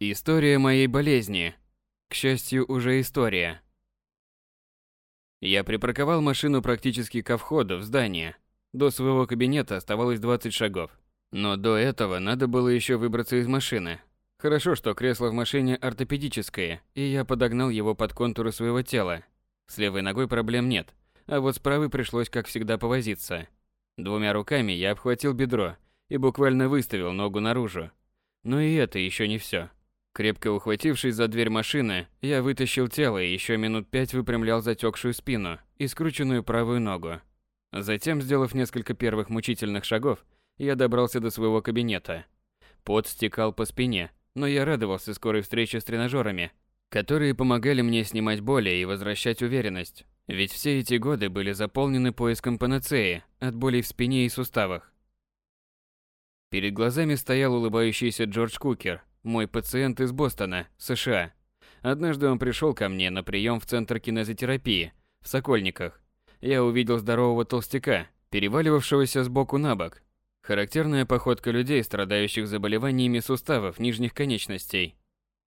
История моей болезни. К счастью, уже история. Я припарковал машину практически ко входу в здание. До своего кабинета оставалось 20 шагов. Но до этого надо было еще выбраться из машины. Хорошо, что кресло в машине ортопедическое, и я подогнал его под контуры своего тела. С левой ногой проблем нет, а вот с правой пришлось, как всегда, повозиться. Двумя руками я обхватил бедро и буквально выставил ногу наружу. Но и это еще не все. Крепко ухватившись за дверь машины, я вытащил тело и еще минут пять выпрямлял затекшую спину и скрученную правую ногу. Затем, сделав несколько первых мучительных шагов, я добрался до своего кабинета. Пот стекал по спине, но я радовался скорой встрече с тренажерами, которые помогали мне снимать боли и возвращать уверенность. Ведь все эти годы были заполнены поиском панацеи от болей в спине и суставах. Перед глазами стоял улыбающийся Джордж Кукер, мой пациент из Бостона, США. Однажды он пришел ко мне на прием в центр кинезотерапии в Сокольниках. Я увидел здорового толстяка, переваливавшегося с боку на бок. Характерная походка людей, страдающих заболеваниями суставов нижних конечностей.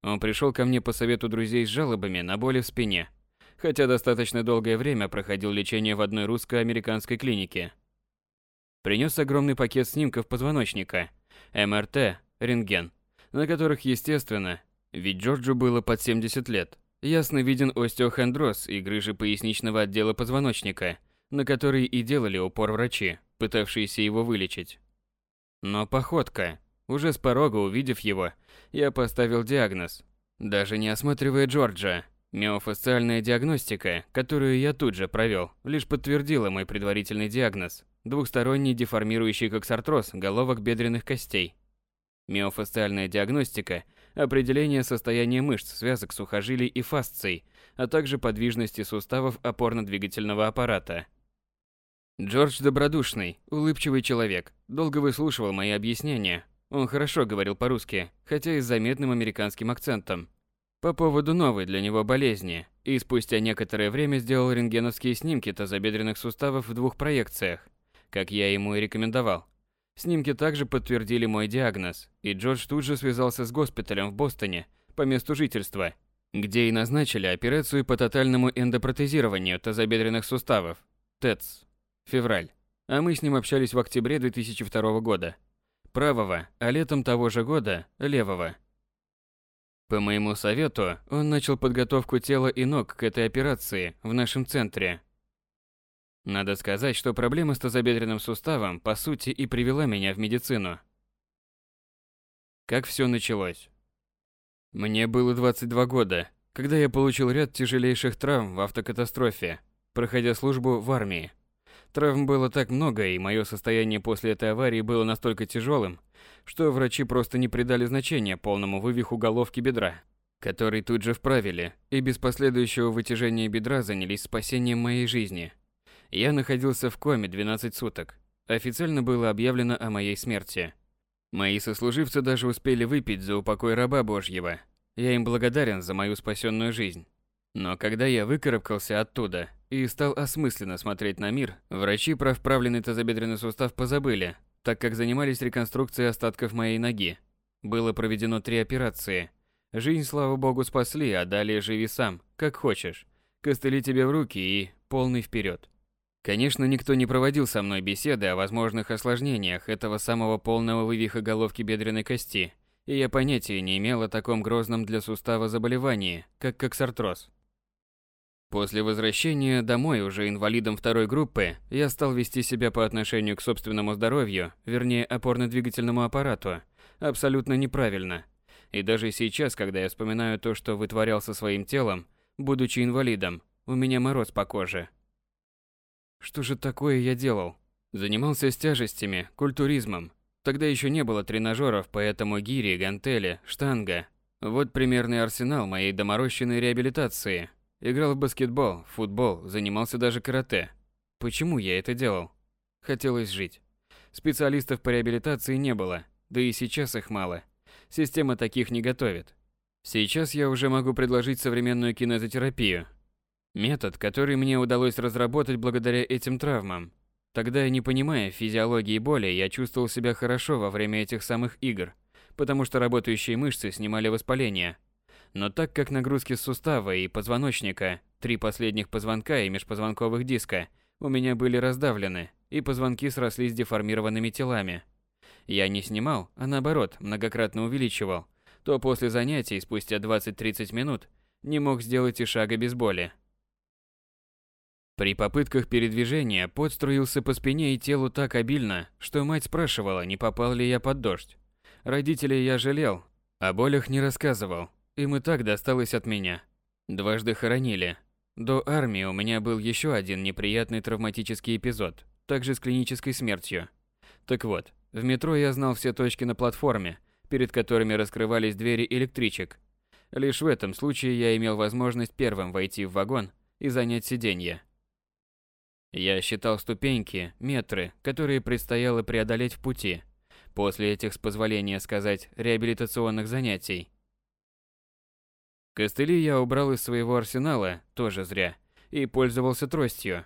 Он пришел ко мне по совету друзей с жалобами на боли в спине, хотя достаточно долгое время проходил лечение в одной русско-американской клинике. Принес огромный пакет снимков позвоночника, МРТ, рентген, на которых, естественно, ведь Джорджу было под 70 лет, ясно виден остеохондроз и грыжи поясничного отдела позвоночника, на которые и делали упор врачи, пытавшиеся его вылечить. Но походка. Уже с порога увидев его, я поставил диагноз. Даже не осматривая Джорджа, миофасциальная диагностика, которую я тут же провел, лишь подтвердила мой предварительный диагноз – двухсторонний деформирующий коксартроз головок бедренных костей. Миофасциальная диагностика – определение состояния мышц, связок сухожилий и фасций, а также подвижности суставов опорно-двигательного аппарата. Джордж добродушный, улыбчивый человек, долго выслушивал мои объяснения. Он хорошо говорил по-русски, хотя и с заметным американским акцентом. По поводу новой для него болезни, и спустя некоторое время сделал рентгеновские снимки тазобедренных суставов в двух проекциях, как я ему и рекомендовал. Снимки также подтвердили мой диагноз, и Джордж тут же связался с госпиталем в Бостоне по месту жительства, где и назначили операцию по тотальному эндопротезированию тазобедренных суставов, ТЭЦ, февраль. А мы с ним общались в октябре 2002 года. Правого, а летом того же года – левого. По моему совету, он начал подготовку тела и ног к этой операции в нашем центре, надо сказать, что проблема с тазобедренным суставом, по сути, и привела меня в медицину. Как все началось? Мне было 22 года, когда я получил ряд тяжелейших травм в автокатастрофе, проходя службу в армии. Травм было так много, и мое состояние после этой аварии было настолько тяжелым, что врачи просто не придали значения полному вывиху головки бедра, который тут же вправили, и без последующего вытяжения бедра занялись спасением моей жизни – я находился в коме 12 суток. Официально было объявлено о моей смерти. Мои сослуживцы даже успели выпить за упокой раба Божьего. Я им благодарен за мою спасенную жизнь. Но когда я выкарабкался оттуда и стал осмысленно смотреть на мир, врачи про вправленный тазобедренный сустав позабыли, так как занимались реконструкцией остатков моей ноги. Было проведено три операции. Жизнь, слава богу, спасли, а далее живи сам, как хочешь. Костыли тебе в руки и полный вперед. Конечно, никто не проводил со мной беседы о возможных осложнениях этого самого полного вывиха головки бедренной кости, и я понятия не имел о таком грозном для сустава заболевании, как коксартроз. После возвращения домой уже инвалидом второй группы, я стал вести себя по отношению к собственному здоровью, вернее опорно-двигательному аппарату, абсолютно неправильно. И даже сейчас, когда я вспоминаю то, что вытворял со своим телом, будучи инвалидом, у меня мороз по коже. Что же такое я делал? Занимался с тяжестями, культуризмом. Тогда еще не было тренажеров, поэтому гири, гантели, штанга. Вот примерный арсенал моей доморощенной реабилитации. Играл в баскетбол, футбол, занимался даже карате. Почему я это делал? Хотелось жить. Специалистов по реабилитации не было, да и сейчас их мало. Система таких не готовит. Сейчас я уже могу предложить современную кинезотерапию, Метод, который мне удалось разработать благодаря этим травмам. Тогда, не понимая физиологии боли, я чувствовал себя хорошо во время этих самых игр, потому что работающие мышцы снимали воспаление. Но так как нагрузки сустава и позвоночника, три последних позвонка и межпозвонковых диска у меня были раздавлены, и позвонки срослись деформированными телами. Я не снимал, а наоборот, многократно увеличивал, то после занятий, спустя 20-30 минут, не мог сделать и шага без боли. При попытках передвижения пот струился по спине и телу так обильно, что мать спрашивала, не попал ли я под дождь. Родителей я жалел, о болях не рассказывал, им и так досталось от меня. Дважды хоронили. До армии у меня был еще один неприятный травматический эпизод, также с клинической смертью. Так вот, в метро я знал все точки на платформе, перед которыми раскрывались двери электричек. Лишь в этом случае я имел возможность первым войти в вагон и занять сиденье. Я считал ступеньки, метры, которые предстояло преодолеть в пути, после этих, с позволения сказать, реабилитационных занятий. Костыли я убрал из своего арсенала, тоже зря, и пользовался тростью.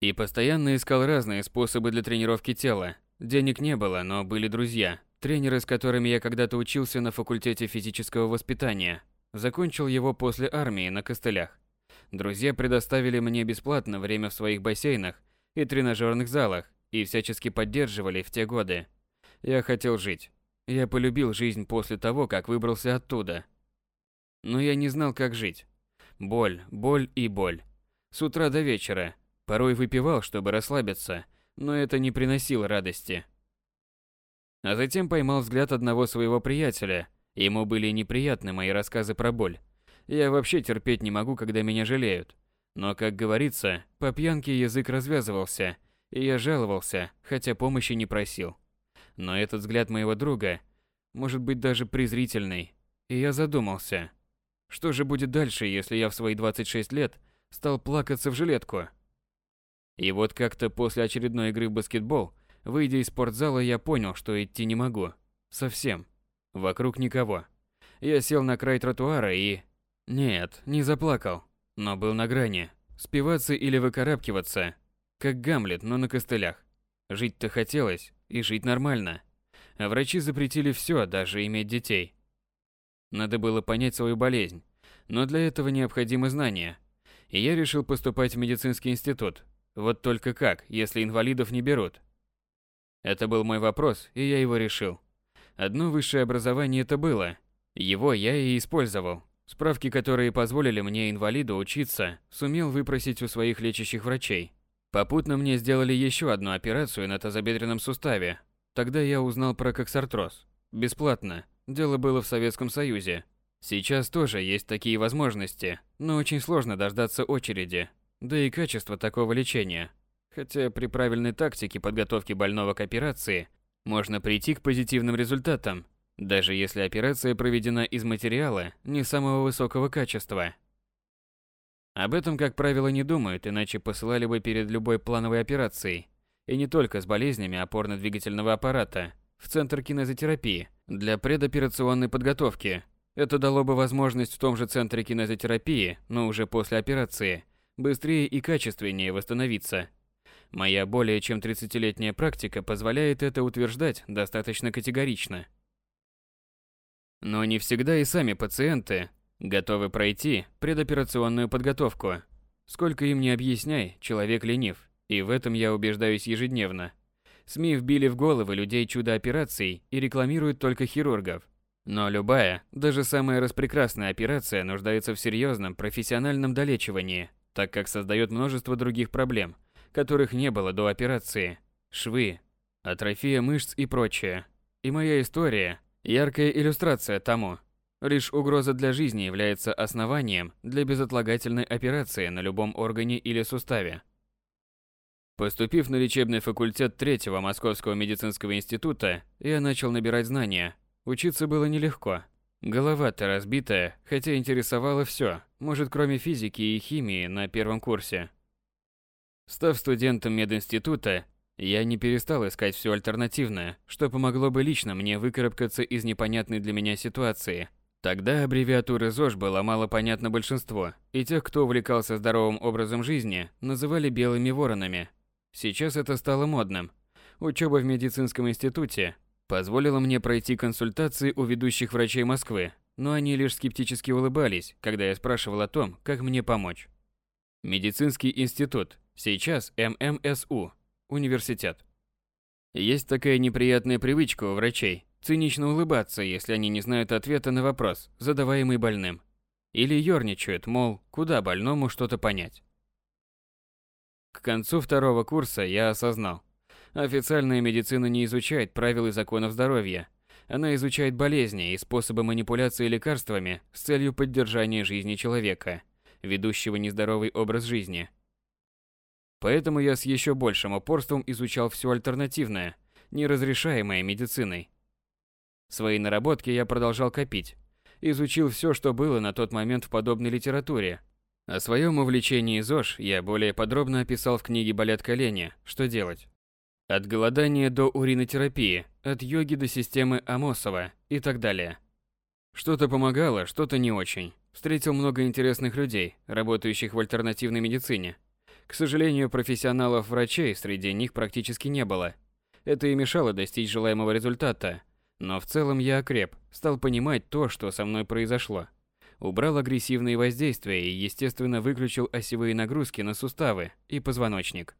И постоянно искал разные способы для тренировки тела. Денег не было, но были друзья, тренеры, с которыми я когда-то учился на факультете физического воспитания. Закончил его после армии на костылях. Друзья предоставили мне бесплатно время в своих бассейнах и тренажерных залах и всячески поддерживали в те годы. Я хотел жить. Я полюбил жизнь после того, как выбрался оттуда. Но я не знал, как жить. Боль, боль и боль. С утра до вечера. Порой выпивал, чтобы расслабиться, но это не приносило радости. А затем поймал взгляд одного своего приятеля. Ему были неприятны мои рассказы про боль. Я вообще терпеть не могу, когда меня жалеют. Но, как говорится, по пьянке язык развязывался, и я жаловался, хотя помощи не просил. Но этот взгляд моего друга, может быть даже презрительный, и я задумался, что же будет дальше, если я в свои 26 лет стал плакаться в жилетку? И вот как-то после очередной игры в баскетбол, выйдя из спортзала, я понял, что идти не могу. Совсем. Вокруг никого. Я сел на край тротуара и, нет, не заплакал, но был на грани. Спиваться или выкарабкиваться, как Гамлет, но на костылях. Жить-то хотелось, и жить нормально. А врачи запретили все, даже иметь детей. Надо было понять свою болезнь, но для этого необходимы знания. И я решил поступать в медицинский институт. Вот только как, если инвалидов не берут? Это был мой вопрос, и я его решил. Одно высшее образование это было. Его я и использовал. Справки, которые позволили мне, инвалиду, учиться, сумел выпросить у своих лечащих врачей. Попутно мне сделали еще одну операцию на тазобедренном суставе. Тогда я узнал про коксартроз. Бесплатно. Дело было в Советском Союзе. Сейчас тоже есть такие возможности, но очень сложно дождаться очереди. Да и качество такого лечения. Хотя при правильной тактике подготовки больного к операции можно прийти к позитивным результатам, даже если операция проведена из материала не самого высокого качества. Об этом, как правило, не думают, иначе посылали бы перед любой плановой операцией, и не только с болезнями опорно-двигательного аппарата, в центр кинезотерапии для предоперационной подготовки. Это дало бы возможность в том же центре кинезотерапии, но уже после операции, быстрее и качественнее восстановиться. Моя более чем 30-летняя практика позволяет это утверждать достаточно категорично. Но не всегда и сами пациенты готовы пройти предоперационную подготовку. Сколько им не объясняй, человек ленив, и в этом я убеждаюсь ежедневно. СМИ вбили в головы людей чудо операций и рекламируют только хирургов. Но любая, даже самая распрекрасная операция нуждается в серьезном профессиональном долечивании, так как создает множество других проблем, которых не было до операции. Швы, атрофия мышц и прочее. И моя история Яркая иллюстрация тому. Лишь угроза для жизни является основанием для безотлагательной операции на любом органе или суставе. Поступив на лечебный факультет третьего Московского медицинского института, я начал набирать знания. Учиться было нелегко. Голова-то разбитая, хотя интересовало все, может, кроме физики и химии на первом курсе. Став студентом мединститута, я не перестал искать все альтернативное, что помогло бы лично мне выкарабкаться из непонятной для меня ситуации. Тогда аббревиатуры ЗОЖ было мало понятно большинству, и тех, кто увлекался здоровым образом жизни, называли белыми воронами. Сейчас это стало модным. Учеба в медицинском институте позволила мне пройти консультации у ведущих врачей Москвы, но они лишь скептически улыбались, когда я спрашивал о том, как мне помочь. Медицинский институт, сейчас ММСУ, университет. Есть такая неприятная привычка у врачей цинично улыбаться, если они не знают ответа на вопрос, задаваемый больным. Или ёрничают, мол, куда больному что-то понять. К концу второго курса я осознал. Официальная медицина не изучает правил и законов здоровья. Она изучает болезни и способы манипуляции лекарствами с целью поддержания жизни человека, ведущего нездоровый образ жизни. Поэтому я с еще большим упорством изучал все альтернативное, неразрешаемое медициной. Свои наработки я продолжал копить. Изучил все, что было на тот момент в подобной литературе. О своем увлечении ЗОЖ я более подробно описал в книге «Болят колени. Что делать?». От голодания до уринотерапии, от йоги до системы Амосова и так далее. Что-то помогало, что-то не очень. Встретил много интересных людей, работающих в альтернативной медицине. К сожалению, профессионалов-врачей среди них практически не было. Это и мешало достичь желаемого результата. Но в целом я окреп, стал понимать то, что со мной произошло. Убрал агрессивные воздействия и, естественно, выключил осевые нагрузки на суставы и позвоночник.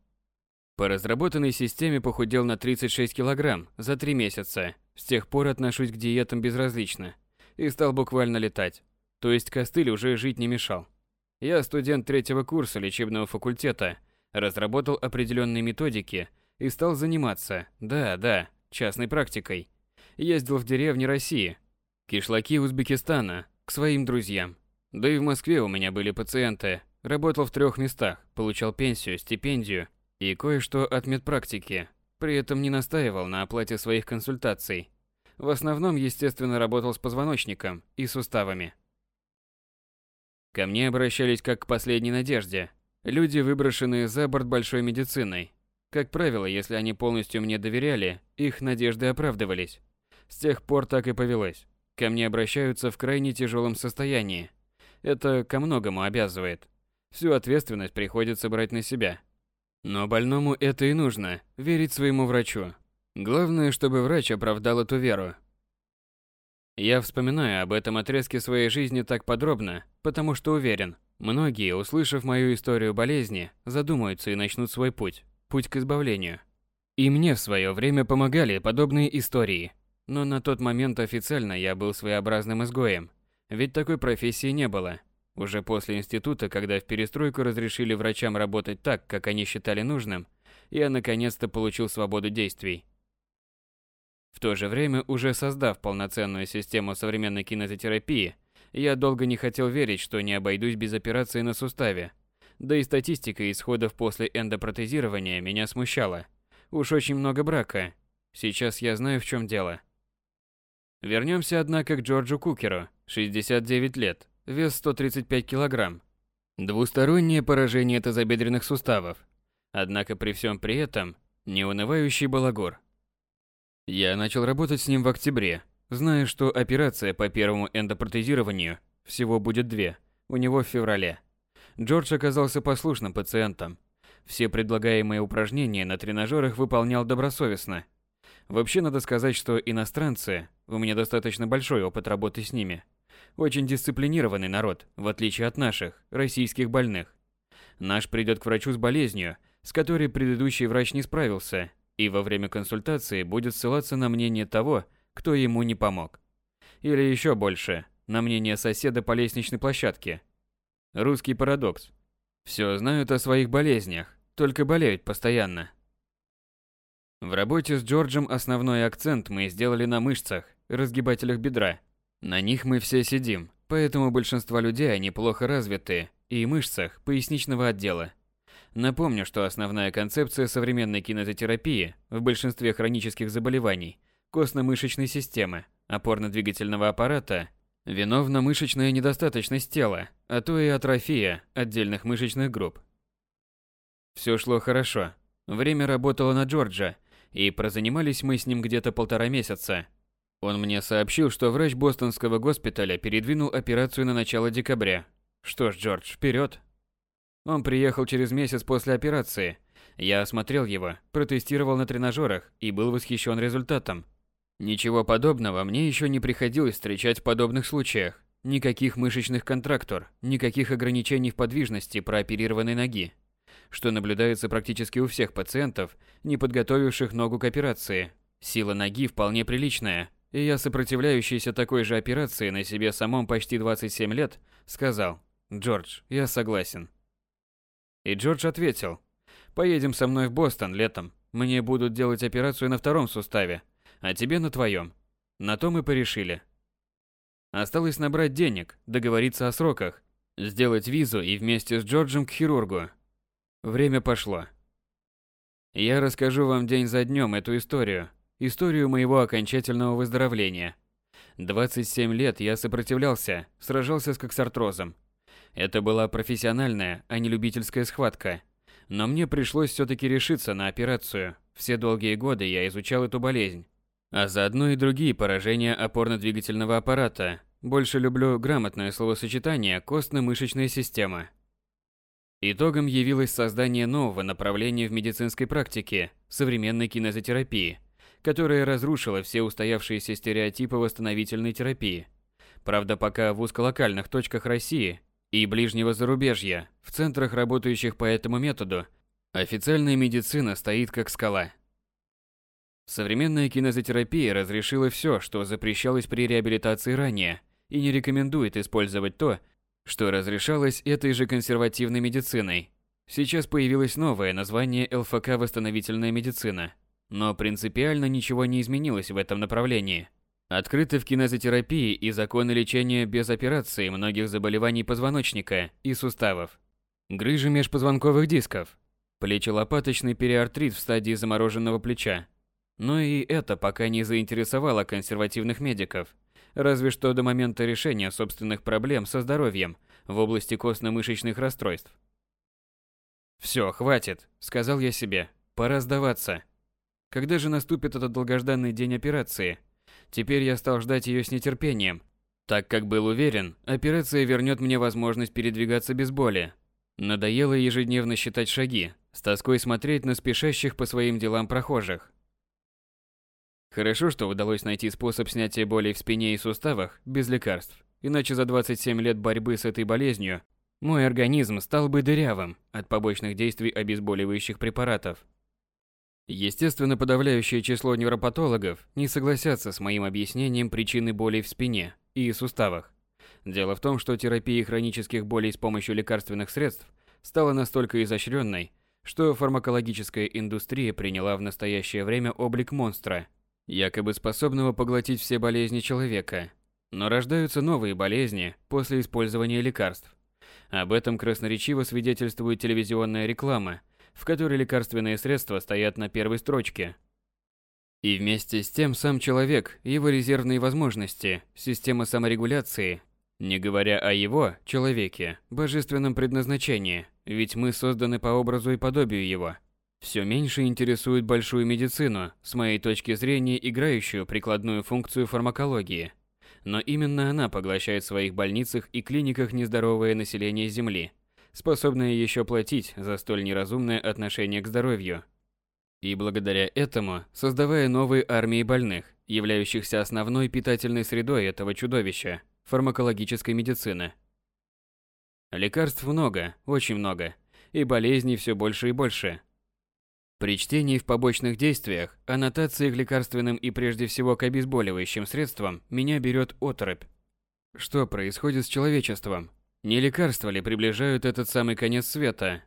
По разработанной системе похудел на 36 килограмм за 3 месяца. С тех пор отношусь к диетам безразлично. И стал буквально летать. То есть костыль уже жить не мешал. Я студент третьего курса лечебного факультета, разработал определенные методики и стал заниматься, да, да, частной практикой. Ездил в деревни России, кишлаки Узбекистана, к своим друзьям. Да и в Москве у меня были пациенты. Работал в трех местах, получал пенсию, стипендию и кое-что от медпрактики. При этом не настаивал на оплате своих консультаций. В основном, естественно, работал с позвоночником и суставами. Ко мне обращались как к последней надежде. Люди, выброшенные за борт большой медициной. Как правило, если они полностью мне доверяли, их надежды оправдывались. С тех пор так и повелось. Ко мне обращаются в крайне тяжелом состоянии. Это ко многому обязывает. Всю ответственность приходится брать на себя. Но больному это и нужно – верить своему врачу. Главное, чтобы врач оправдал эту веру. Я вспоминаю об этом отрезке своей жизни так подробно, потому что уверен, многие, услышав мою историю болезни, задумаются и начнут свой путь, путь к избавлению. И мне в свое время помогали подобные истории – но на тот момент официально я был своеобразным изгоем, ведь такой профессии не было. Уже после института, когда в перестройку разрешили врачам работать так, как они считали нужным, я наконец-то получил свободу действий. В то же время, уже создав полноценную систему современной кинезотерапии, я долго не хотел верить, что не обойдусь без операции на суставе. Да и статистика исходов после эндопротезирования меня смущала. Уж очень много брака. Сейчас я знаю, в чем дело. Вернемся, однако, к Джорджу Кукеру, 69 лет, вес 135 килограмм. Двустороннее поражение тазобедренных суставов. Однако при всем при этом, неунывающий балагур. Я начал работать с ним в октябре, зная, что операция по первому эндопротезированию всего будет две, у него в феврале. Джордж оказался послушным пациентом. Все предлагаемые упражнения на тренажерах выполнял добросовестно – Вообще надо сказать, что иностранцы, у меня достаточно большой опыт работы с ними, очень дисциплинированный народ, в отличие от наших, российских больных. Наш придет к врачу с болезнью, с которой предыдущий врач не справился, и во время консультации будет ссылаться на мнение того, кто ему не помог. Или еще больше, на мнение соседа по лестничной площадке. Русский парадокс. Все знают о своих болезнях, только болеют постоянно. В работе с Джорджем основной акцент мы сделали на мышцах, разгибателях бедра. На них мы все сидим, поэтому большинство людей они плохо развиты, и мышцах поясничного отдела. Напомню, что основная концепция современной кинезотерапии в большинстве хронических заболеваний костно-мышечной системы, опорно-двигательного аппарата, виновна мышечная недостаточность тела, а то и атрофия отдельных мышечных групп. Все шло хорошо. Время работало на Джорджа, и прозанимались мы с ним где-то полтора месяца. Он мне сообщил, что врач бостонского госпиталя передвинул операцию на начало декабря. Что ж, Джордж, вперед. Он приехал через месяц после операции. Я осмотрел его, протестировал на тренажерах и был восхищен результатом. Ничего подобного мне еще не приходилось встречать в подобных случаях. Никаких мышечных контрактур, никаких ограничений в подвижности прооперированной ноги, что наблюдается практически у всех пациентов, не подготовивших ногу к операции. Сила ноги вполне приличная, и я, сопротивляющийся такой же операции на себе самом почти 27 лет, сказал «Джордж, я согласен». И Джордж ответил «Поедем со мной в Бостон летом. Мне будут делать операцию на втором суставе, а тебе на твоем. На то мы порешили. Осталось набрать денег, договориться о сроках, сделать визу и вместе с Джорджем к хирургу. Время пошло. Я расскажу вам день за днем эту историю, историю моего окончательного выздоровления. 27 лет я сопротивлялся, сражался с коксартрозом. Это была профессиональная, а не любительская схватка. Но мне пришлось все-таки решиться на операцию. Все долгие годы я изучал эту болезнь а заодно и другие поражения опорно-двигательного аппарата. Больше люблю грамотное словосочетание «костно-мышечная система». Итогом явилось создание нового направления в медицинской практике – современной кинезотерапии, которая разрушила все устоявшиеся стереотипы восстановительной терапии. Правда, пока в узколокальных точках России и ближнего зарубежья, в центрах, работающих по этому методу, официальная медицина стоит как скала – Современная кинезотерапия разрешила все, что запрещалось при реабилитации ранее, и не рекомендует использовать то, что разрешалось этой же консервативной медициной. Сейчас появилось новое название ЛФК «Восстановительная медицина», но принципиально ничего не изменилось в этом направлении. Открыты в кинезотерапии и законы лечения без операции многих заболеваний позвоночника и суставов. Грыжи межпозвонковых дисков, плечелопаточный периартрит в стадии замороженного плеча, но и это пока не заинтересовало консервативных медиков, разве что до момента решения собственных проблем со здоровьем в области костно-мышечных расстройств. «Все, хватит», — сказал я себе, — «пора сдаваться». Когда же наступит этот долгожданный день операции? Теперь я стал ждать ее с нетерпением, так как был уверен, операция вернет мне возможность передвигаться без боли. Надоело ежедневно считать шаги, с тоской смотреть на спешащих по своим делам прохожих. Хорошо, что удалось найти способ снятия боли в спине и суставах без лекарств. Иначе за 27 лет борьбы с этой болезнью мой организм стал бы дырявым от побочных действий обезболивающих препаратов. Естественно, подавляющее число невропатологов не согласятся с моим объяснением причины боли в спине и суставах. Дело в том, что терапия хронических болей с помощью лекарственных средств стала настолько изощренной, что фармакологическая индустрия приняла в настоящее время облик монстра – якобы способного поглотить все болезни человека. Но рождаются новые болезни после использования лекарств. Об этом красноречиво свидетельствует телевизионная реклама, в которой лекарственные средства стоят на первой строчке. И вместе с тем сам человек, его резервные возможности, система саморегуляции, не говоря о его, человеке, божественном предназначении, ведь мы созданы по образу и подобию его – все меньше интересует большую медицину, с моей точки зрения играющую прикладную функцию фармакологии. Но именно она поглощает в своих больницах и клиниках нездоровое население Земли, способное еще платить за столь неразумное отношение к здоровью. И благодаря этому, создавая новые армии больных, являющихся основной питательной средой этого чудовища – фармакологической медицины. Лекарств много, очень много, и болезней все больше и больше – при чтении в побочных действиях, аннотации к лекарственным и прежде всего к обезболивающим средствам меня берет оторопь. Что происходит с человечеством? Не лекарства ли приближают этот самый конец света?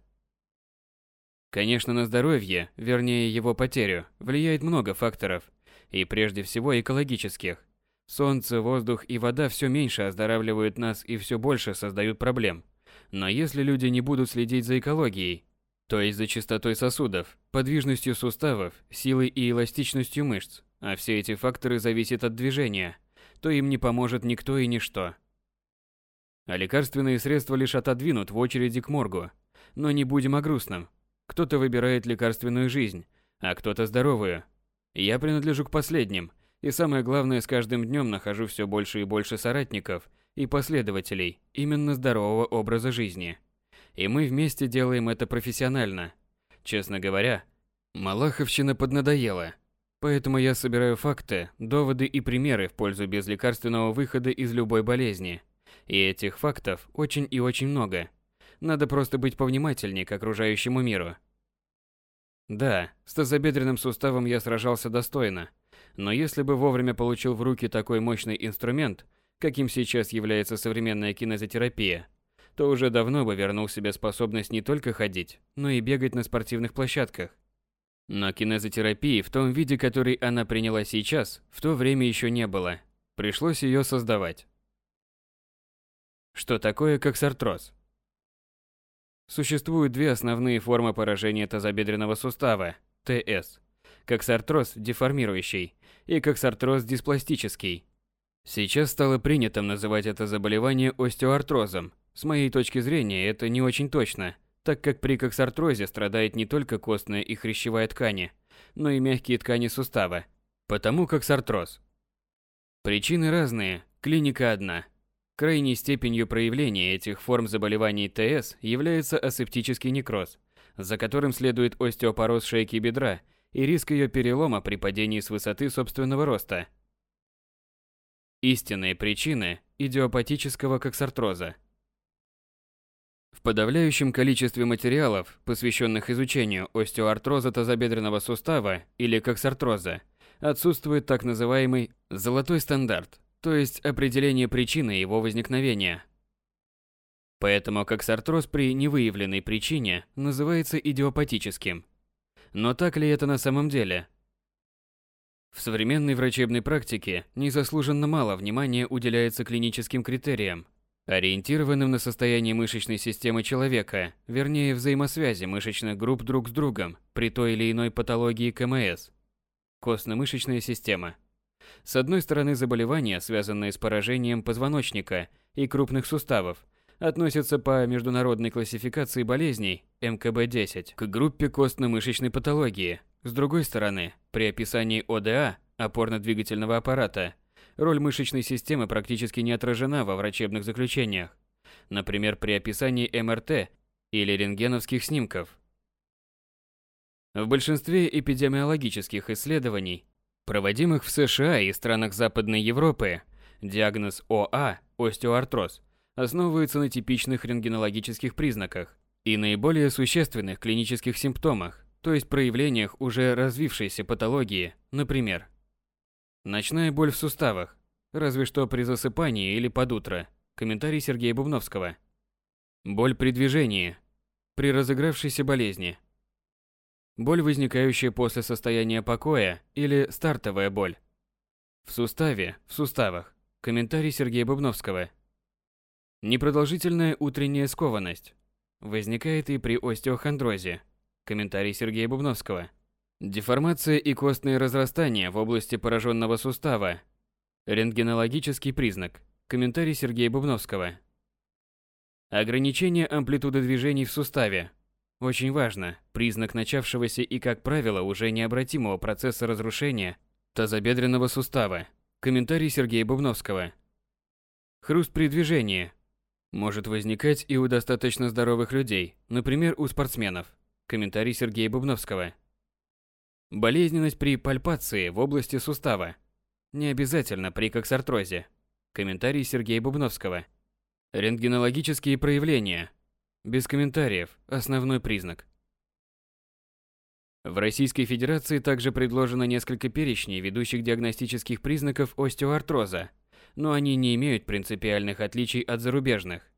Конечно, на здоровье, вернее его потерю, влияет много факторов, и прежде всего экологических. Солнце, воздух и вода все меньше оздоравливают нас и все больше создают проблем. Но если люди не будут следить за экологией, то есть за частотой сосудов, подвижностью суставов, силой и эластичностью мышц, а все эти факторы зависят от движения, то им не поможет никто и ничто. А лекарственные средства лишь отодвинут в очереди к моргу. Но не будем о грустном. Кто-то выбирает лекарственную жизнь, а кто-то здоровую. Я принадлежу к последним, и самое главное, с каждым днем нахожу все больше и больше соратников и последователей именно здорового образа жизни. И мы вместе делаем это профессионально. Честно говоря, Малаховщина поднадоела. Поэтому я собираю факты, доводы и примеры в пользу безлекарственного выхода из любой болезни. И этих фактов очень и очень много. Надо просто быть повнимательнее к окружающему миру. Да, с тазобедренным суставом я сражался достойно. Но если бы вовремя получил в руки такой мощный инструмент, каким сейчас является современная кинезотерапия, то уже давно бы вернул себе способность не только ходить, но и бегать на спортивных площадках. Но кинезотерапии в том виде, который она приняла сейчас, в то время еще не было. Пришлось ее создавать. Что такое коксартроз? Существуют две основные формы поражения тазобедренного сустава – ТС. Коксартроз деформирующий и коксартроз диспластический. Сейчас стало принятым называть это заболевание остеоартрозом. С моей точки зрения, это не очень точно – так как при коксартрозе страдает не только костная и хрящевая ткани, но и мягкие ткани сустава. Потому коксартроз. Причины разные, клиника одна. Крайней степенью проявления этих форм заболеваний ТС является асептический некроз, за которым следует остеопороз шейки бедра и риск ее перелома при падении с высоты собственного роста. Истинные причины идиопатического коксартроза – в подавляющем количестве материалов, посвященных изучению остеоартроза тазобедренного сустава или коксартроза, отсутствует так называемый «золотой стандарт», то есть определение причины его возникновения. Поэтому коксартроз при невыявленной причине называется идиопатическим. Но так ли это на самом деле? В современной врачебной практике незаслуженно мало внимания уделяется клиническим критериям, ориентированным на состояние мышечной системы человека, вернее взаимосвязи мышечных групп друг с другом при той или иной патологии КМС. Костно-мышечная система. С одной стороны, заболевания, связанные с поражением позвоночника и крупных суставов, относятся по международной классификации болезней МКБ-10 к группе костно-мышечной патологии. С другой стороны, при описании ОДА, опорно-двигательного аппарата, роль мышечной системы практически не отражена во врачебных заключениях, например, при описании МРТ или рентгеновских снимков. В большинстве эпидемиологических исследований, проводимых в США и странах Западной Европы, диагноз ОА – остеоартроз – основывается на типичных рентгенологических признаках и наиболее существенных клинических симптомах, то есть проявлениях уже развившейся патологии, например, Ночная боль в суставах. Разве что при засыпании или под утро. Комментарий Сергея Бубновского. Боль при движении. При разыгравшейся болезни. Боль, возникающая после состояния покоя или стартовая боль. В суставе, в суставах. Комментарий Сергея Бубновского. Непродолжительная утренняя скованность. Возникает и при остеохондрозе. Комментарий Сергея Бубновского. Деформация и костные разрастания в области пораженного сустава. Рентгенологический признак. Комментарий Сергея Бубновского. Ограничение амплитуды движений в суставе. Очень важно, признак начавшегося и, как правило, уже необратимого процесса разрушения тазобедренного сустава. Комментарий Сергея Бубновского. Хруст при движении. Может возникать и у достаточно здоровых людей, например, у спортсменов. Комментарий Сергея Бубновского. Болезненность при пальпации в области сустава. Не обязательно при коксартрозе. Комментарий Сергея Бубновского. Рентгенологические проявления. Без комментариев. Основной признак. В Российской Федерации также предложено несколько перечней ведущих диагностических признаков остеоартроза, но они не имеют принципиальных отличий от зарубежных.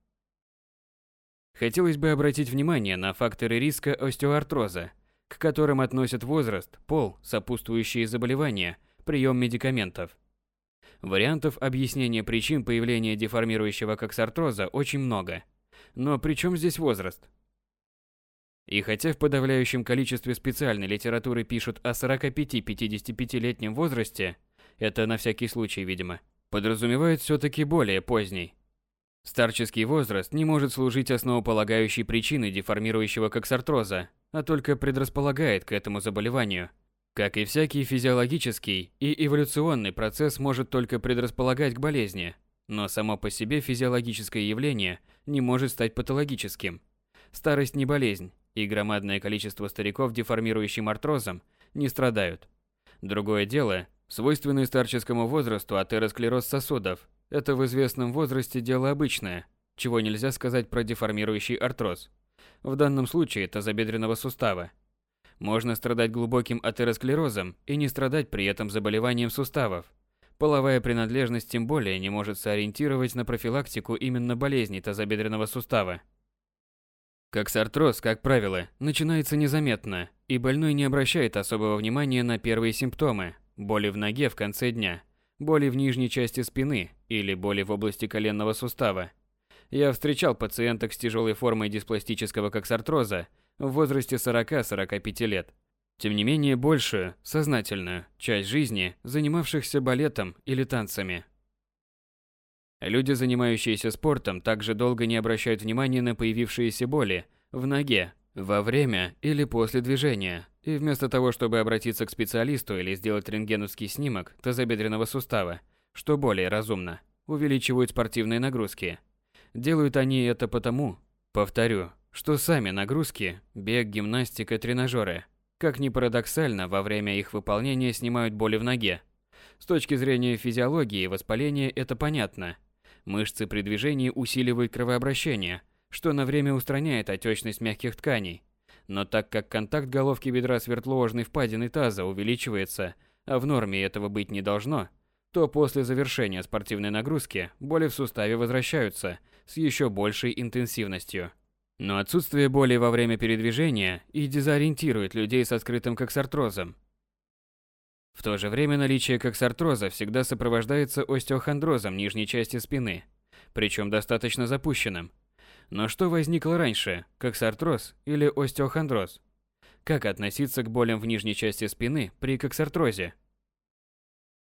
Хотелось бы обратить внимание на факторы риска остеоартроза, к которым относят возраст, пол, сопутствующие заболевания, прием медикаментов. Вариантов объяснения причин появления деформирующего коксартроза очень много. Но при чем здесь возраст? И хотя в подавляющем количестве специальной литературы пишут о 45-55-летнем возрасте, это на всякий случай, видимо, подразумевает все-таки более поздний. Старческий возраст не может служить основополагающей причиной деформирующего коксартроза, а только предрасполагает к этому заболеванию. Как и всякий физиологический и эволюционный процесс может только предрасполагать к болезни, но само по себе физиологическое явление не может стать патологическим. Старость не болезнь, и громадное количество стариков деформирующим артрозом не страдают. Другое дело, свойственный старческому возрасту атеросклероз сосудов. Это в известном возрасте дело обычное, чего нельзя сказать про деформирующий артроз. В данном случае тазобедренного сустава. Можно страдать глубоким атеросклерозом и не страдать при этом заболеванием суставов. Половая принадлежность тем более не может сориентировать на профилактику именно болезней тазобедренного сустава. Коксартроз, как правило, начинается незаметно, и больной не обращает особого внимания на первые симптомы – боли в ноге в конце дня, боли в нижней части спины или боли в области коленного сустава. Я встречал пациенток с тяжелой формой диспластического коксартроза – в возрасте 40-45 лет. Тем не менее, большую, сознательную, часть жизни, занимавшихся балетом или танцами. Люди, занимающиеся спортом, также долго не обращают внимания на появившиеся боли в ноге, во время или после движения, и вместо того, чтобы обратиться к специалисту или сделать рентгеновский снимок тазобедренного сустава, что более разумно, увеличивают спортивные нагрузки. Делают они это потому, повторю, что сами нагрузки, бег, гимнастика, тренажеры, как ни парадоксально, во время их выполнения снимают боли в ноге. С точки зрения физиологии воспаления это понятно. Мышцы при движении усиливают кровообращение, что на время устраняет отечность мягких тканей. Но так как контакт головки бедра с вертложной впадиной таза увеличивается, а в норме этого быть не должно, то после завершения спортивной нагрузки боли в суставе возвращаются с еще большей интенсивностью. Но отсутствие боли во время передвижения и дезориентирует людей со скрытым коксартрозом. В то же время наличие коксартроза всегда сопровождается остеохондрозом нижней части спины, причем достаточно запущенным. Но что возникло раньше, коксартроз или остеохондроз? Как относиться к болям в нижней части спины при коксартрозе?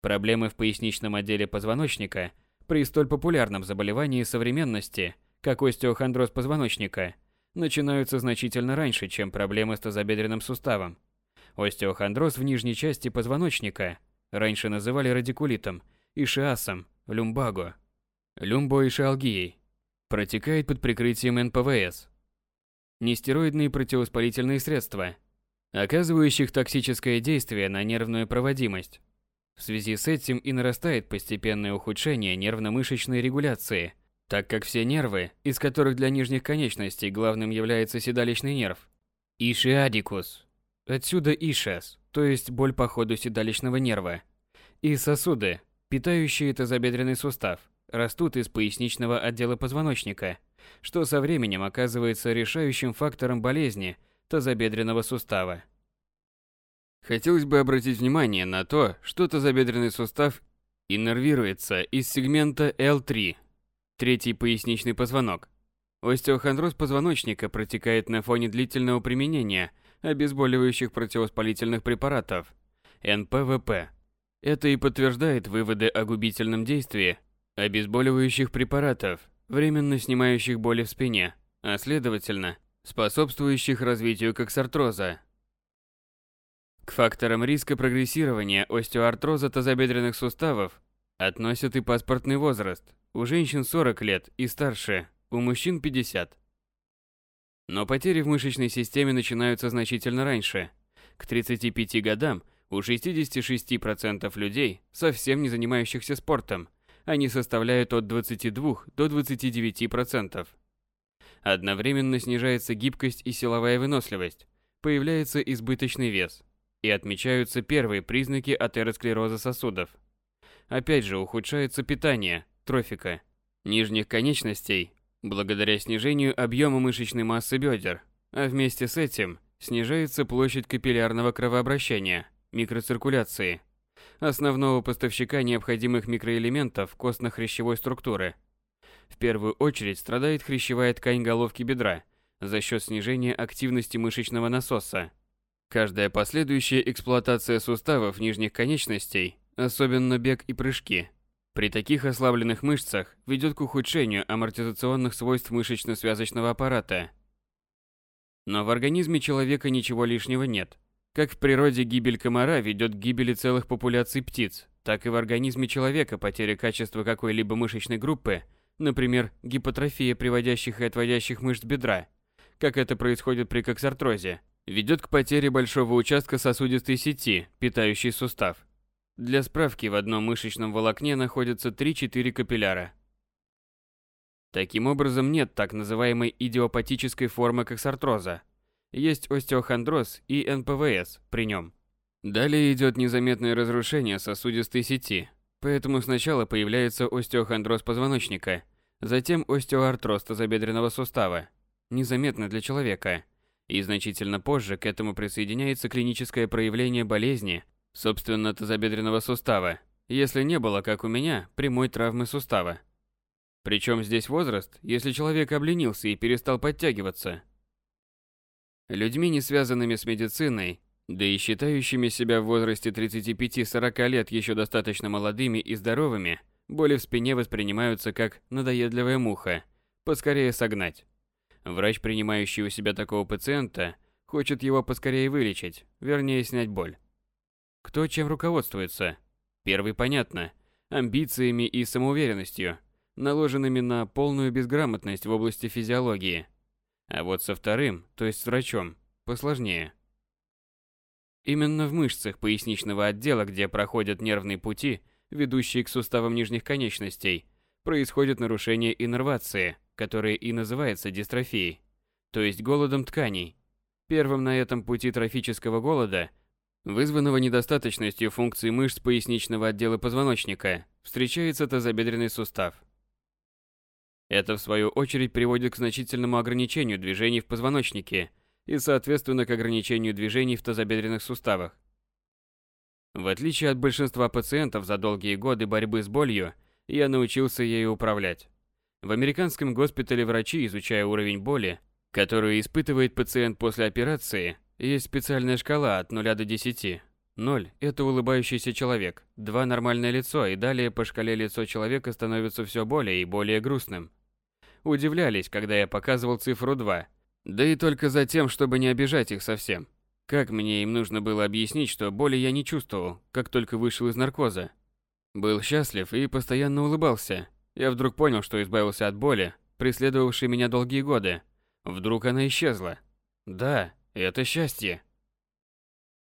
Проблемы в поясничном отделе позвоночника при столь популярном заболевании современности – как остеохондроз позвоночника, начинаются значительно раньше, чем проблемы с тазобедренным суставом. Остеохондроз в нижней части позвоночника раньше называли радикулитом, ишиасом, люмбаго, люмбоишиалгией. Протекает под прикрытием НПВС. Нестероидные противовоспалительные средства, оказывающих токсическое действие на нервную проводимость. В связи с этим и нарастает постепенное ухудшение нервно-мышечной регуляции – так как все нервы, из которых для нижних конечностей главным является седалищный нерв, ишиадикус, отсюда ишас, то есть боль по ходу седалищного нерва, и сосуды, питающие тазобедренный сустав, растут из поясничного отдела позвоночника, что со временем оказывается решающим фактором болезни тазобедренного сустава. Хотелось бы обратить внимание на то, что тазобедренный сустав иннервируется из сегмента L3 Третий поясничный позвонок. Остеохондроз позвоночника протекает на фоне длительного применения обезболивающих противовоспалительных препаратов НПВП. Это и подтверждает выводы о губительном действии обезболивающих препаратов, временно снимающих боли в спине, а следовательно, способствующих развитию коксартроза. К факторам риска прогрессирования остеоартроза тазобедренных суставов относят и паспортный возраст, у женщин 40 лет и старше, у мужчин 50. Но потери в мышечной системе начинаются значительно раньше. К 35 годам у 66% людей, совсем не занимающихся спортом, они составляют от 22 до 29%. Одновременно снижается гибкость и силовая выносливость, появляется избыточный вес, и отмечаются первые признаки атеросклероза сосудов. Опять же ухудшается питание, трофика, нижних конечностей, благодаря снижению объема мышечной массы бедер, а вместе с этим снижается площадь капиллярного кровообращения, микроциркуляции, основного поставщика необходимых микроэлементов костно-хрящевой структуры. В первую очередь страдает хрящевая ткань головки бедра за счет снижения активности мышечного насоса. Каждая последующая эксплуатация суставов нижних конечностей, особенно бег и прыжки, при таких ослабленных мышцах ведет к ухудшению амортизационных свойств мышечно-связочного аппарата. Но в организме человека ничего лишнего нет. Как в природе гибель комара ведет к гибели целых популяций птиц, так и в организме человека потеря качества какой-либо мышечной группы, например, гипотрофия приводящих и отводящих мышц бедра, как это происходит при коксартрозе, ведет к потере большого участка сосудистой сети, питающей сустав. Для справки, в одном мышечном волокне находятся 3-4 капилляра. Таким образом, нет так называемой идиопатической формы коксартроза. Есть остеохондроз и НПВС при нем. Далее идет незаметное разрушение сосудистой сети, поэтому сначала появляется остеохондроз позвоночника, затем остеоартроз тазобедренного сустава, незаметно для человека, и значительно позже к этому присоединяется клиническое проявление болезни, собственно, тазобедренного сустава, если не было, как у меня, прямой травмы сустава. Причем здесь возраст, если человек обленился и перестал подтягиваться. Людьми, не связанными с медициной, да и считающими себя в возрасте 35-40 лет еще достаточно молодыми и здоровыми, боли в спине воспринимаются как надоедливая муха, поскорее согнать. Врач, принимающий у себя такого пациента, хочет его поскорее вылечить, вернее снять боль. Кто чем руководствуется? Первый понятно, амбициями и самоуверенностью, наложенными на полную безграмотность в области физиологии. А вот со вторым, то есть с врачом, посложнее. Именно в мышцах поясничного отдела, где проходят нервные пути, ведущие к суставам нижних конечностей, происходит нарушение иннервации, которое и называется дистрофией, то есть голодом тканей. Первым на этом пути трофического голода, вызванного недостаточностью функций мышц поясничного отдела позвоночника, встречается тазобедренный сустав. Это в свою очередь приводит к значительному ограничению движений в позвоночнике и соответственно к ограничению движений в тазобедренных суставах. В отличие от большинства пациентов за долгие годы борьбы с болью, я научился ею управлять. В американском госпитале врачи, изучая уровень боли, которую испытывает пациент после операции, есть специальная шкала от 0 до 10. 0 – это улыбающийся человек, 2 – нормальное лицо, и далее по шкале лицо человека становится все более и более грустным. Удивлялись, когда я показывал цифру 2, да и только за тем, чтобы не обижать их совсем. Как мне им нужно было объяснить, что боли я не чувствовал, как только вышел из наркоза? Был счастлив и постоянно улыбался. Я вдруг понял, что избавился от боли, преследовавшей меня долгие годы. Вдруг она исчезла. Да, это счастье.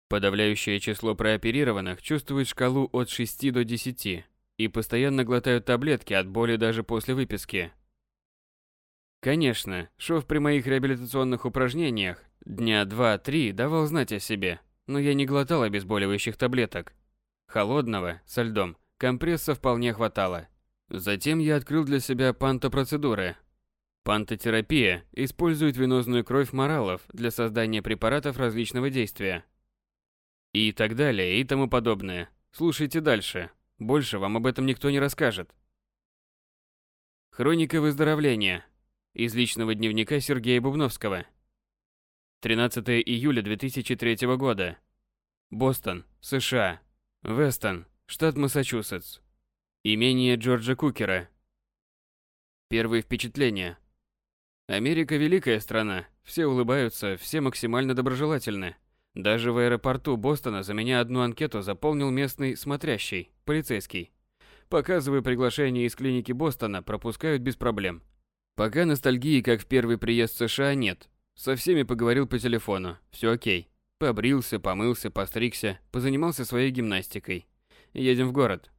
Подавляющее число прооперированных чувствует шкалу от 6 до 10 и постоянно глотают таблетки от боли даже после выписки. Конечно, шов при моих реабилитационных упражнениях дня 2-3 давал знать о себе, но я не глотал обезболивающих таблеток. Холодного, со льдом, Компресса вполне хватало. Затем я открыл для себя пантопроцедуры. Пантотерапия использует венозную кровь моралов для создания препаратов различного действия. И так далее, и тому подобное. Слушайте дальше. Больше вам об этом никто не расскажет. Хроника выздоровления. Из личного дневника Сергея Бубновского. 13 июля 2003 года. Бостон, США. Вестон, штат Массачусетс. Имение Джорджа Кукера. Первые впечатления. Америка великая страна, все улыбаются, все максимально доброжелательны. Даже в аэропорту Бостона за меня одну анкету заполнил местный смотрящий, полицейский. Показывая приглашение из клиники Бостона, пропускают без проблем. Пока ностальгии, как в первый приезд в США, нет. Со всеми поговорил по телефону, все окей. Побрился, помылся, постригся, позанимался своей гимнастикой. Едем в город.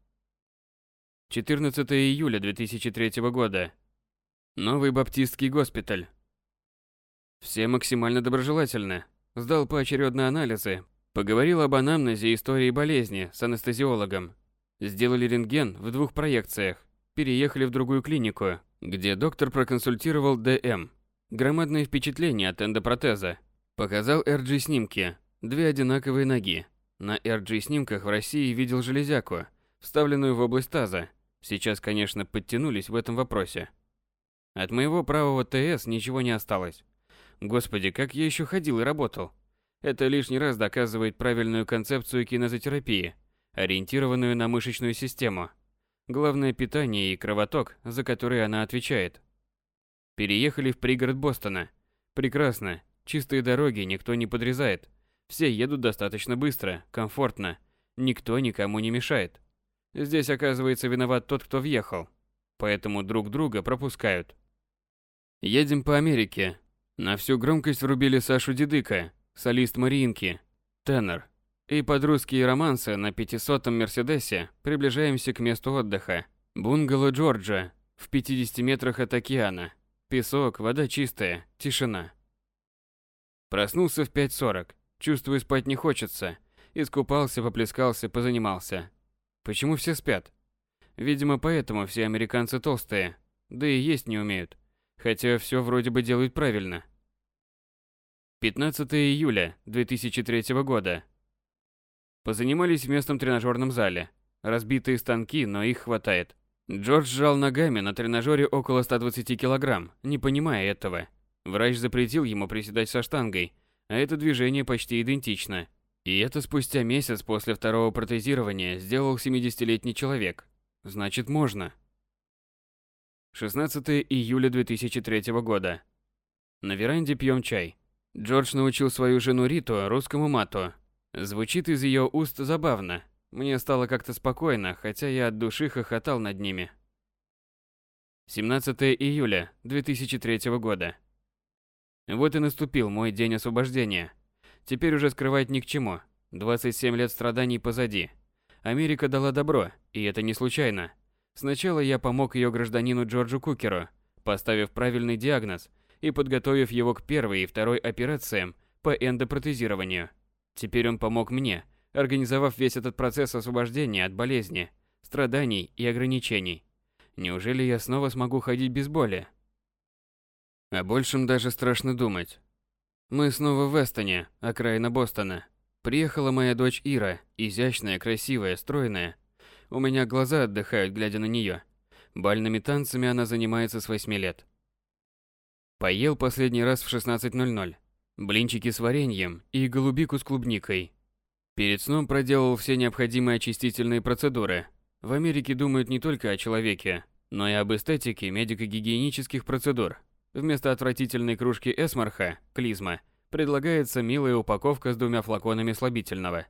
14 июля 2003 года. Новый баптистский госпиталь. Все максимально доброжелательны. Сдал поочередно анализы, поговорил об анамнезе истории болезни с анестезиологом. Сделали рентген в двух проекциях. Переехали в другую клинику, где доктор проконсультировал ДМ. Громадное впечатление от эндопротеза. Показал РГ-снимки. Две одинаковые ноги. На RG-снимках в России видел железяку, вставленную в область таза. Сейчас, конечно, подтянулись в этом вопросе. От моего правого ТС ничего не осталось. Господи, как я еще ходил и работал. Это лишний раз доказывает правильную концепцию кинезотерапии, ориентированную на мышечную систему. Главное питание и кровоток, за который она отвечает. Переехали в пригород Бостона. Прекрасно. Чистые дороги никто не подрезает. Все едут достаточно быстро, комфортно. Никто никому не мешает. Здесь, оказывается, виноват тот, кто въехал. Поэтому друг друга пропускают. Едем по Америке. На всю громкость врубили Сашу Дедыка. солист Мариинки, тенор. И под русские романсы на 500-м Мерседесе приближаемся к месту отдыха. Бунгало Джорджа, в 50 метрах от океана. Песок, вода чистая, тишина. Проснулся в 5.40. Чувствую, спать не хочется. Искупался, поплескался, позанимался. Почему все спят? Видимо, поэтому все американцы толстые. Да и есть не умеют. Хотя все вроде бы делают правильно. 15 июля 2003 года. Позанимались в местном тренажерном зале. Разбитые станки, но их хватает. Джордж сжал ногами на тренажере около 120 килограмм, не понимая этого. Врач запретил ему приседать со штангой, а это движение почти идентично. И это спустя месяц после второго протезирования сделал 70-летний человек. Значит, можно. 16 июля 2003 года. На веранде пьем чай. Джордж научил свою жену Риту русскому мату. Звучит из ее уст забавно. Мне стало как-то спокойно, хотя я от души хохотал над ними. 17 июля 2003 года. Вот и наступил мой день освобождения. Теперь уже скрывать ни к чему. 27 лет страданий позади. Америка дала добро, и это не случайно. Сначала я помог ее гражданину Джорджу Кукеру, поставив правильный диагноз и подготовив его к первой и второй операциям по эндопротезированию. Теперь он помог мне, организовав весь этот процесс освобождения от болезни, страданий и ограничений. Неужели я снова смогу ходить без боли? О большем даже страшно думать. Мы снова в Эстоне, окраина Бостона. Приехала моя дочь Ира, изящная, красивая, стройная. У меня глаза отдыхают, глядя на нее. Бальными танцами она занимается с 8 лет. Поел последний раз в 16.00. Блинчики с вареньем и голубику с клубникой. Перед сном проделал все необходимые очистительные процедуры. В Америке думают не только о человеке, но и об эстетике медико-гигиенических процедур. Вместо отвратительной кружки эсмарха, клизма, предлагается милая упаковка с двумя флаконами слабительного.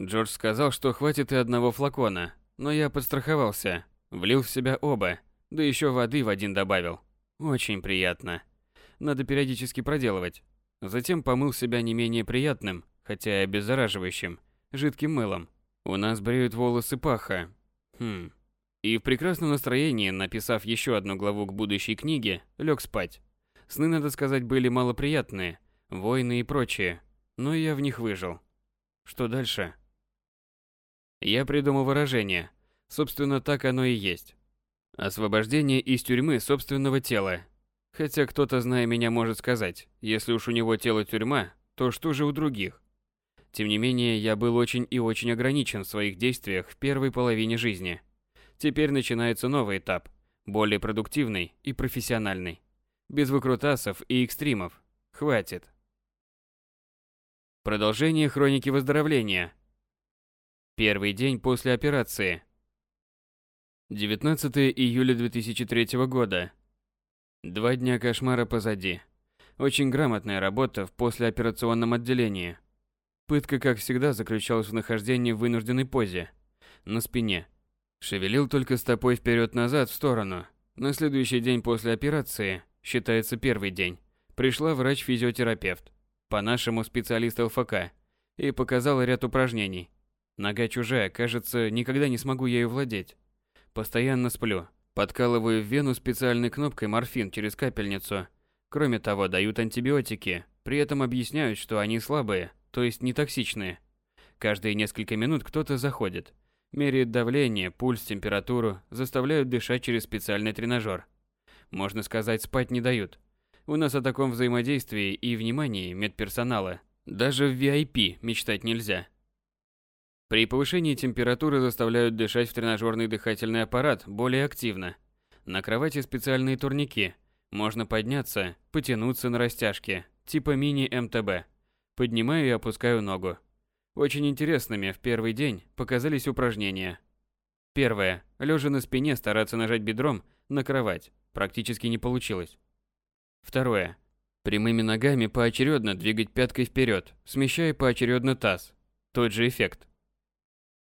Джордж сказал, что хватит и одного флакона, но я подстраховался, влил в себя оба, да еще воды в один добавил. Очень приятно. Надо периодически проделывать. Затем помыл себя не менее приятным, хотя и обеззараживающим, жидким мылом. У нас бреют волосы паха. Хм, и в прекрасном настроении, написав еще одну главу к будущей книге, лег спать. Сны, надо сказать, были малоприятные, войны и прочее, но я в них выжил. Что дальше? Я придумал выражение. Собственно, так оно и есть. Освобождение из тюрьмы собственного тела. Хотя кто-то, зная меня, может сказать, если уж у него тело тюрьма, то что же у других? Тем не менее, я был очень и очень ограничен в своих действиях в первой половине жизни – Теперь начинается новый этап, более продуктивный и профессиональный. Без выкрутасов и экстримов. Хватит. Продолжение хроники выздоровления. Первый день после операции. 19 июля 2003 года. Два дня кошмара позади. Очень грамотная работа в послеоперационном отделении. Пытка, как всегда, заключалась в нахождении в вынужденной позе. На спине, Шевелил только стопой вперед-назад в сторону. На следующий день после операции, считается первый день, пришла врач-физиотерапевт, по-нашему специалист ЛФК, и показала ряд упражнений. Нога чужая, кажется, никогда не смогу ею владеть. Постоянно сплю. Подкалываю в вену специальной кнопкой морфин через капельницу. Кроме того, дают антибиотики, при этом объясняют, что они слабые, то есть не токсичные. Каждые несколько минут кто-то заходит, Меряют давление, пульс, температуру, заставляют дышать через специальный тренажер. Можно сказать, спать не дают. У нас о таком взаимодействии и внимании медперсонала даже в VIP мечтать нельзя. При повышении температуры заставляют дышать в тренажерный дыхательный аппарат более активно. На кровати специальные турники. Можно подняться, потянуться на растяжке, типа мини-МТБ. Поднимаю и опускаю ногу. Очень интересными в первый день показались упражнения. Первое. Лежа на спине стараться нажать бедром на кровать. Практически не получилось. Второе. Прямыми ногами поочередно двигать пяткой вперед, смещая поочередно таз. Тот же эффект.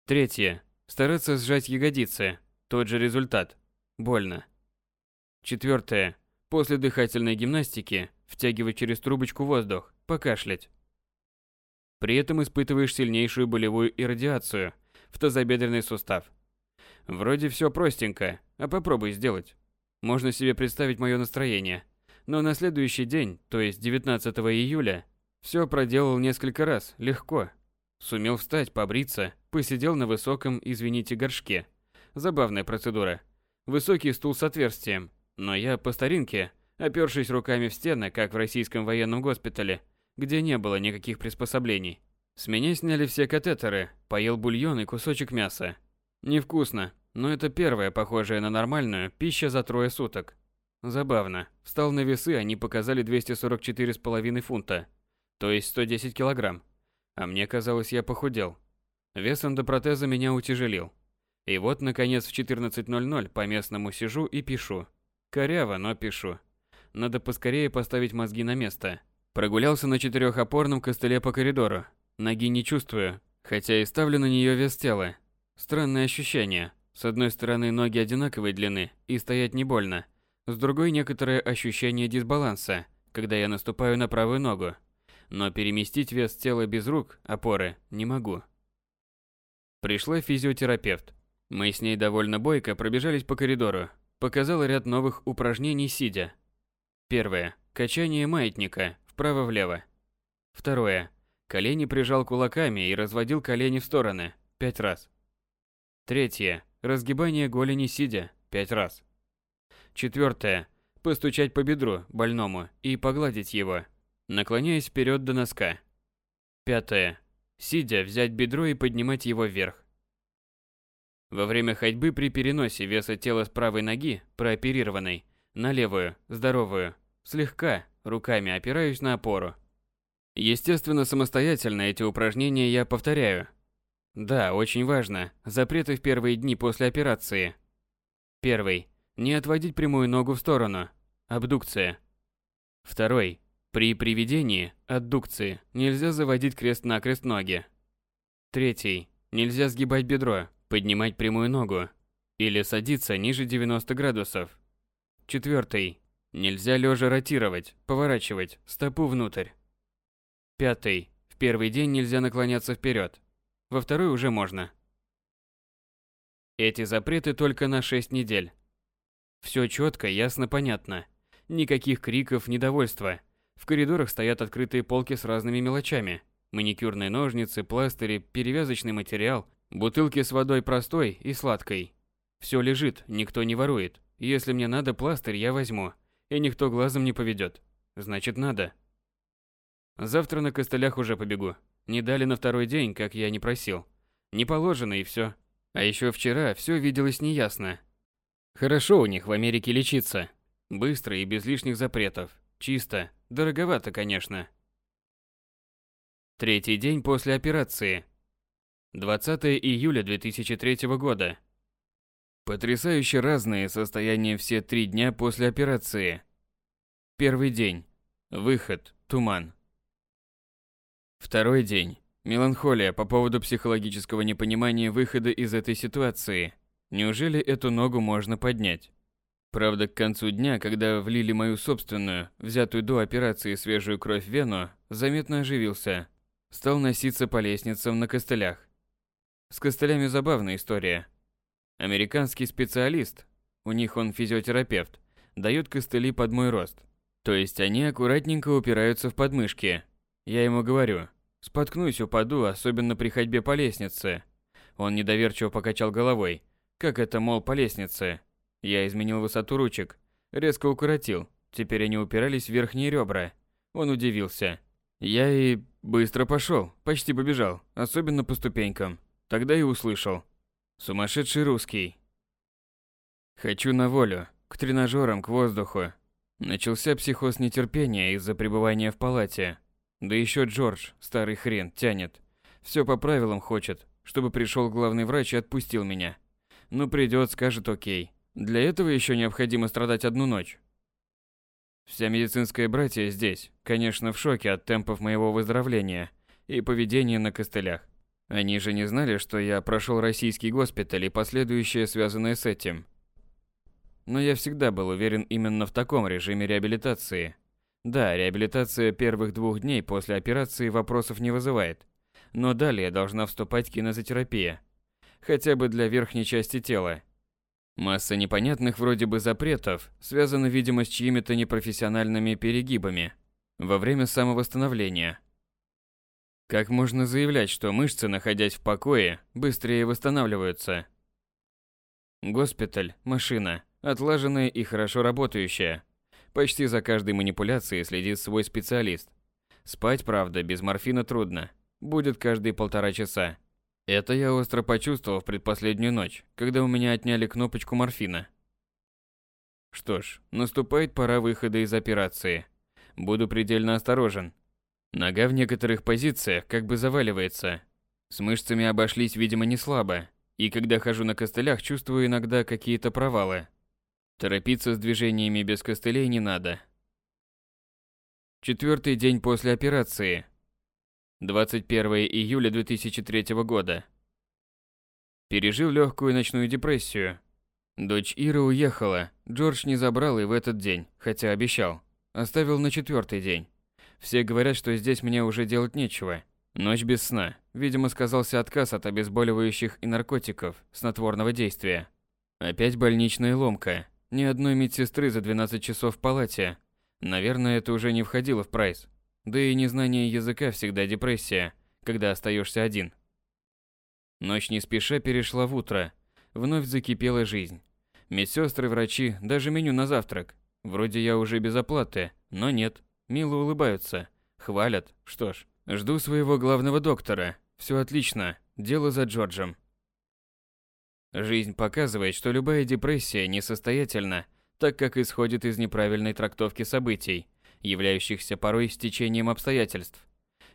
Третье. Стараться сжать ягодицы. Тот же результат. Больно. Четвертое. После дыхательной гимнастики втягивать через трубочку воздух. покашлять. При этом испытываешь сильнейшую болевую иррадиацию в тазобедренный сустав. Вроде все простенько, а попробуй сделать. Можно себе представить мое настроение. Но на следующий день, то есть 19 июля, все проделал несколько раз, легко. Сумел встать, побриться, посидел на высоком, извините, горшке. Забавная процедура. Высокий стул с отверстием, но я по старинке, опершись руками в стены, как в российском военном госпитале, где не было никаких приспособлений. С меня сняли все катетеры, поел бульон и кусочек мяса. Невкусно, но это первая, похожая на нормальную, пища за трое суток. Забавно. Встал на весы, они показали 244,5 фунта, то есть 110 килограмм. А мне казалось, я похудел. Вес эндопротеза меня утяжелил. И вот, наконец, в 14.00 по местному сижу и пишу. Коряво, но пишу. Надо поскорее поставить мозги на место. Прогулялся на четырехопорном костыле по коридору. Ноги не чувствую, хотя и ставлю на нее вес тела. Странное ощущение. С одной стороны, ноги одинаковой длины, и стоять не больно. С другой, некоторое ощущение дисбаланса, когда я наступаю на правую ногу. Но переместить вес тела без рук, опоры, не могу. Пришла физиотерапевт. Мы с ней довольно бойко пробежались по коридору. Показала ряд новых упражнений сидя. Первое. Качание маятника вправо-влево. Второе. Колени прижал кулаками и разводил колени в стороны пять раз. Третье. Разгибание голени сидя пять раз. Четвертое. Постучать по бедру больному и погладить его, наклоняясь вперед до носка. Пятое. Сидя, взять бедро и поднимать его вверх. Во время ходьбы при переносе веса тела с правой ноги, прооперированной, на левую, здоровую, слегка, руками опираюсь на опору. Естественно, самостоятельно эти упражнения я повторяю. Да, очень важно, запреты в первые дни после операции. Первый. Не отводить прямую ногу в сторону. Абдукция. Второй. При приведении, аддукции, нельзя заводить крест-накрест ноги. Третий. Нельзя сгибать бедро, поднимать прямую ногу или садиться ниже 90 градусов. Четвертый. Нельзя лежа ротировать, поворачивать стопу внутрь. Пятый. В первый день нельзя наклоняться вперед. Во второй уже можно. Эти запреты только на 6 недель. Все четко, ясно, понятно. Никаких криков, недовольства. В коридорах стоят открытые полки с разными мелочами. Маникюрные ножницы, пластыри, перевязочный материал, Бутылки с водой простой и сладкой. Все лежит, никто не ворует. Если мне надо пластырь, я возьму. И никто глазом не поведет. Значит, надо. Завтра на костылях уже побегу. Не дали на второй день, как я не просил. Не положено и все. А еще вчера все виделось неясно. Хорошо у них в Америке лечиться. Быстро и без лишних запретов. Чисто. Дороговато, конечно. Третий день после операции. 20 июля 2003 года. Потрясающе разные состояния все три дня после операции. Первый день. Выход. Туман. Второй день. Меланхолия по поводу психологического непонимания выхода из этой ситуации. Неужели эту ногу можно поднять? Правда, к концу дня, когда влили мою собственную, взятую до операции свежую кровь в вену, заметно оживился. Стал носиться по лестницам на костылях. С костылями забавная история. Американский специалист, у них он физиотерапевт, дает костыли под мой рост. То есть они аккуратненько упираются в подмышки. Я ему говорю, споткнусь, упаду, особенно при ходьбе по лестнице. Он недоверчиво покачал головой. Как это, мол, по лестнице? Я изменил высоту ручек, резко укоротил. Теперь они упирались в верхние ребра. Он удивился. Я и быстро пошел, почти побежал, особенно по ступенькам. Тогда и услышал. Сумасшедший русский. Хочу на волю, к тренажерам, к воздуху. Начался психоз нетерпения из-за пребывания в палате. Да еще Джордж, старый хрен, тянет. Все по правилам хочет, чтобы пришел главный врач и отпустил меня. Ну придет, скажет окей. Для этого еще необходимо страдать одну ночь. Вся медицинская братья здесь, конечно, в шоке от темпов моего выздоровления и поведения на костылях. Они же не знали, что я прошел российский госпиталь и последующее связанное с этим. Но я всегда был уверен именно в таком режиме реабилитации. Да, реабилитация первых двух дней после операции вопросов не вызывает. Но далее должна вступать кинезотерапия. Хотя бы для верхней части тела. Масса непонятных вроде бы запретов связана, видимо, с чьими-то непрофессиональными перегибами во время самовосстановления. Как можно заявлять, что мышцы, находясь в покое, быстрее восстанавливаются? Госпиталь, машина, отлаженная и хорошо работающая. Почти за каждой манипуляцией следит свой специалист. Спать, правда, без морфина трудно. Будет каждые полтора часа. Это я остро почувствовал в предпоследнюю ночь, когда у меня отняли кнопочку морфина. Что ж, наступает пора выхода из операции. Буду предельно осторожен, Нога в некоторых позициях как бы заваливается. С мышцами обошлись, видимо, не слабо. И когда хожу на костылях, чувствую иногда какие-то провалы. Торопиться с движениями без костылей не надо. Четвертый день после операции. 21 июля 2003 года. Пережил легкую ночную депрессию. Дочь Ира уехала. Джордж не забрал и в этот день, хотя обещал. Оставил на четвертый день. Все говорят, что здесь мне уже делать нечего. Ночь без сна. Видимо, сказался отказ от обезболивающих и наркотиков снотворного действия. Опять больничная ломка. Ни одной медсестры за 12 часов в палате. Наверное, это уже не входило в прайс. Да и незнание языка всегда депрессия, когда остаешься один. Ночь не спеша перешла в утро. Вновь закипела жизнь. Медсестры, врачи, даже меню на завтрак. Вроде я уже без оплаты, но нет. Мило улыбаются, хвалят. Что ж, жду своего главного доктора. Все отлично, дело за Джорджем. Жизнь показывает, что любая депрессия несостоятельна, так как исходит из неправильной трактовки событий, являющихся порой стечением обстоятельств.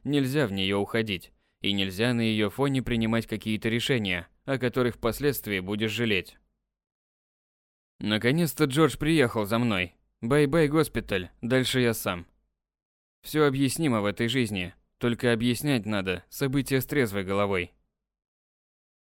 Нельзя в нее уходить, и нельзя на ее фоне принимать какие-то решения, о которых впоследствии будешь жалеть. Наконец-то Джордж приехал за мной. Bye-bye, госпиталь, дальше я сам. Все объяснимо в этой жизни, только объяснять надо события с трезвой головой.